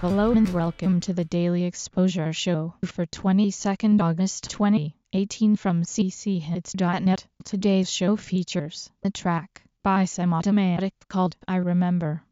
Hello and welcome to the Daily Exposure Show for 22nd August 2018 from cchits.net. Today's show features the track by Semi-Automatic called I Remember.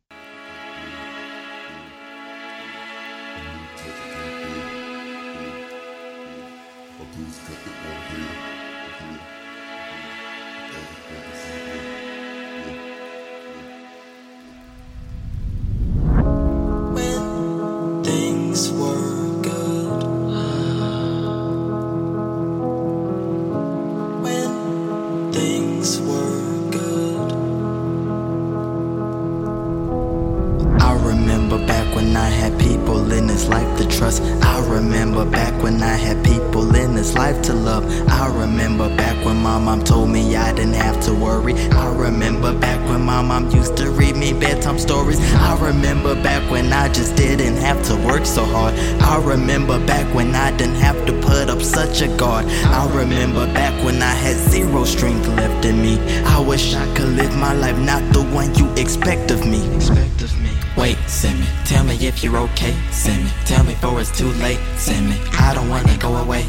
Trust. I remember back when I had people in this life to love. I remember back when my mom told me I didn't have to worry. I remember back when my mom used to read me bedtime stories. I remember back when I just didn't have to work so hard. I remember back when I didn't have to put up such a guard. I remember back when I had zero strength left in me. I wish I could live my life, not the one you expect of me. Expect of me. Wait, send me. Tell me if you're okay. Send me. Tell me before it's too late. Send me. I don't wanna go away.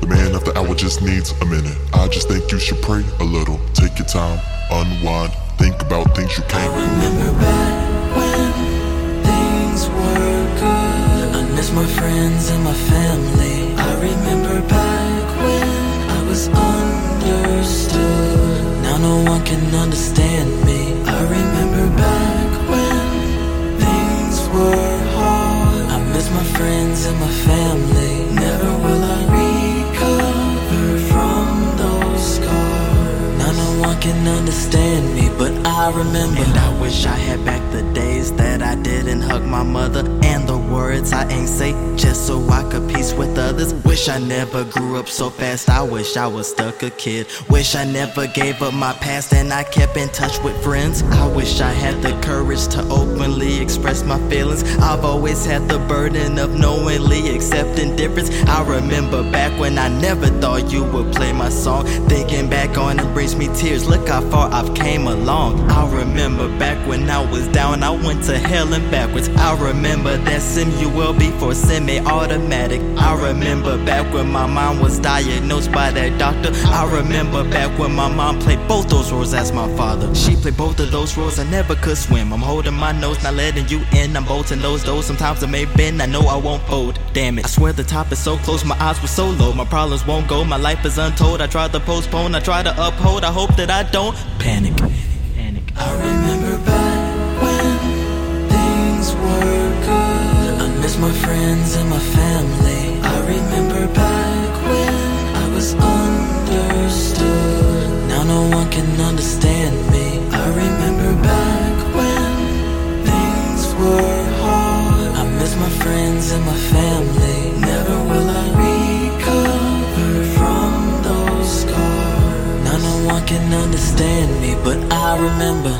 The man of the hour just needs a minute. I just think you should pray a little. Take your time, unwind, think about things you can't. I remember back when things were good. I miss my friends and my family. I remember back when I was understood. Now no one can understand can understand me, but I remember. And I wish I had back the days that I didn't hug my mother and the words I ain't say just so I could peace with others. Wish I never grew up so fast. I wish I was stuck a kid. Wish I never gave up my past and I kept in touch with friends. I wish I had the courage to openly express my feelings. I've always had the burden of knowingly accepting difference. I remember back when I never thought you would play my song. Thinking back on it brings me tears. Look how far I've came along. I remember back when I was down, I went to hell and backwards. I remember that Samuel before semi-automatic. I remember back when my mom was diagnosed by that doctor. I remember back when my mom played both those roles as my father. She played both of those roles. I never could swim. I'm holding my nose, not letting you in. I'm bolting those doors. Sometimes I may bend. I know I won't fold. Damn it. I swear the top is so close. My eyes were so low. My problems won't go. My life is untold. I try to postpone. I try to uphold. I hope that I don't panic. Panic. I remember my friends and my family. I remember back when I was understood. Now no one can understand me. I remember back when things were hard. I miss my friends and my family. Never will I recover from those scars. Now no one can understand me, but I remember.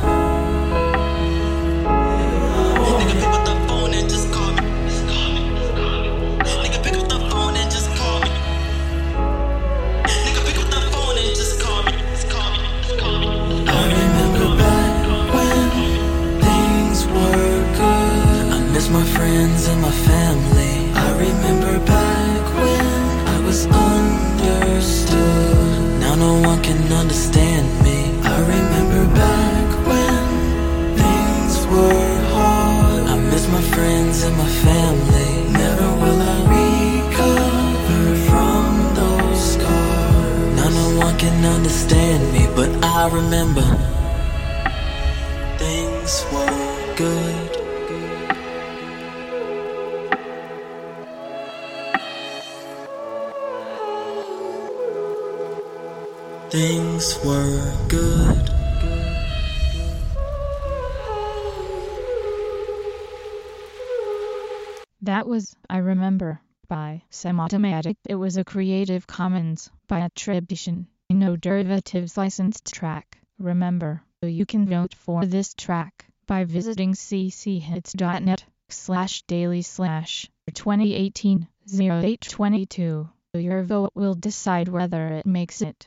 My friends and my family. I remember back when I was understood. Now no one can understand me. I remember back when things were hard. I miss my friends and my family. Never will I recover from those scars. Now no one can understand me, but I remember things were good. Things were good. That was I Remember by Semi-Automatic. It was a Creative Commons by attribution, no derivatives licensed track. Remember, you can vote for this track by visiting cchits.net slash daily slash 2018 0822. Your vote will decide whether it makes it